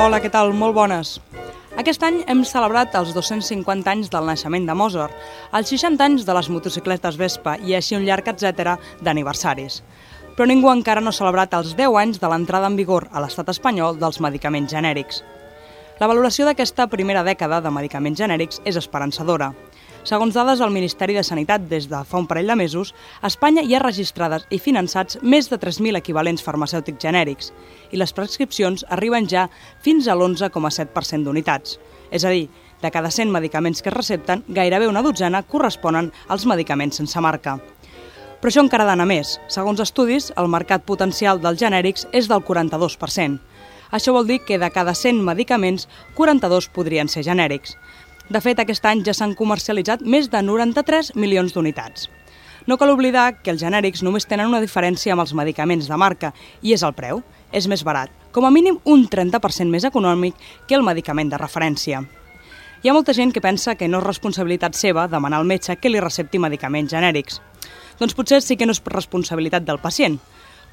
Hola, què tal? Molt bones. Aquest any hem celebrat els 250 anys del naixement de Mozart, els 60 anys de les motocicletes Vespa i així un llarg etc d'aniversaris. Però ningú encara no ha celebrat els 10 anys de l'entrada en vigor a l'estat espanyol dels medicaments genèrics. La valoració d'aquesta primera dècada de medicaments genèrics és esperançadora. Segons dades del Ministeri de Sanitat des de fa un parell de mesos, a Espanya hi ha registrades i finançats més de 3.000 equivalents farmacèutics genèrics i les prescripcions arriben ja fins a l'11,7% d'unitats. És a dir, de cada 100 medicaments que es recepten, gairebé una dotzena corresponen als medicaments sense marca. Però això encara d'anar més. Segons estudis, el mercat potencial dels genèrics és del 42%. Això vol dir que de cada 100 medicaments, 42 podrien ser genèrics. De fet, aquest any ja s'han comercialitzat més de 93 milions d'unitats. No cal oblidar que els genèrics només tenen una diferència amb els medicaments de marca, i és el preu. És més barat, com a mínim un 30% més econòmic que el medicament de referència. Hi ha molta gent que pensa que no és responsabilitat seva demanar al metge que li recepti medicaments genèrics. Doncs potser sí que no és responsabilitat del pacient,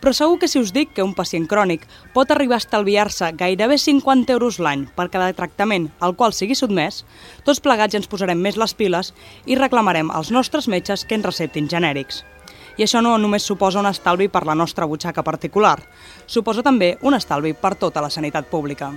però segur que si us dic que un pacient crònic pot arribar a estalviar-se gairebé 50 euros l'any per cada tractament al qual sigui sotmès, tots plegats ens posarem més les piles i reclamarem als nostres metges que ens receptin genèrics. I això no només suposa un estalvi per la nostra butxaca particular, suposa també un estalvi per tota la sanitat pública.